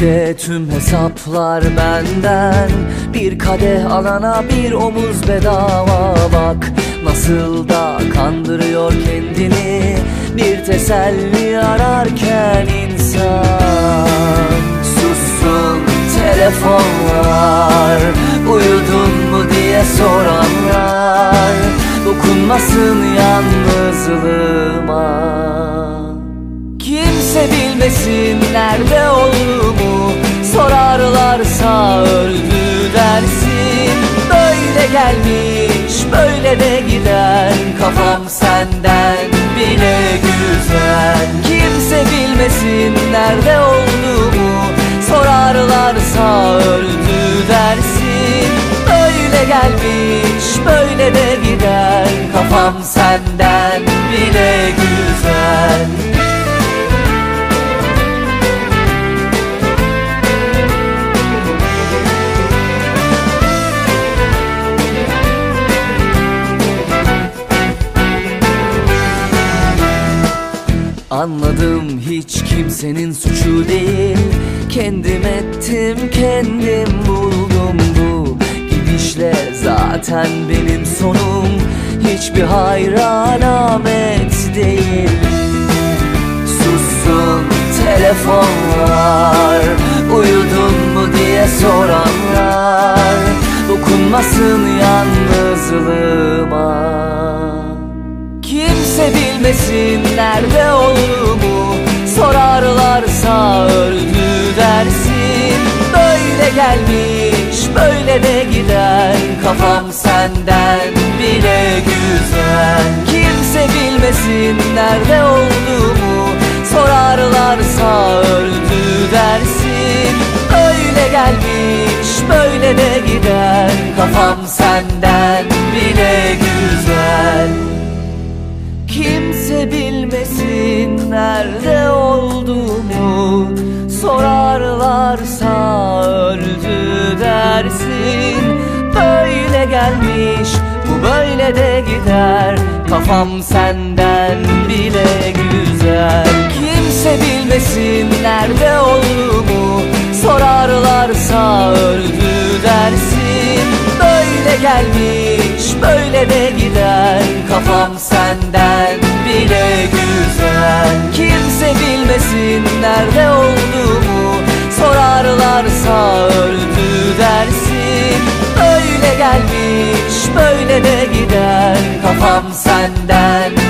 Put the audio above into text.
gece tüm hesaplar benden. Bir kadeh alana bir omuz bedava. Bak Nasıl da kandırıyor kendini. Bir teselli ararken insan. Sussun telefonlar. Uyudun mu diye soranlar. Dokunmasın yalnızlığıma bilmesin nerede olduğumu Sorarlarsa öldü dersin. Böyle gelmiş böyle de gider Kafam senden bile güzel. Kimse bilmesin nerede olduğumu Sorarlarsa öldü dersin. Böyle gelmiş böyle de gider Kafam senden bile güzel Anladım hiç kimsenin suçu değil. Kendim ettim kendim buldum bu Gidişle. Zaten benim sonum Hiçbir hayra alamet değil. Sussun telefonlar Uyudun mu diye soranlar. Dokunmasın yalnızlığıma Kimse bilmesin nerede olduğumu Sorarlarsa öldü dersin Böyle gelmiş böyle de gider. Kafam senden bile güzel. Kimse bilmesin nerede olduğumu Sorarlarsa öldü dersin Böyle gelmiş böyle de gider. Kafam senden bilmesin nerede olduğumu. Sorarlarsa öldü dersin. Böyle gelmiş bu böyle de gider. Kafam senden bile güzel. Kimse bilmesin nerede olduğumu. Sorarlarsa öldü dersin. Böyle gelmiş böyle de gider. Kafam senden bile güzel. Kimse bilmesin nerede olduğumu. Sorarlarsa öldü dersin. Böyle gelmiş böyle de gider Kafam senden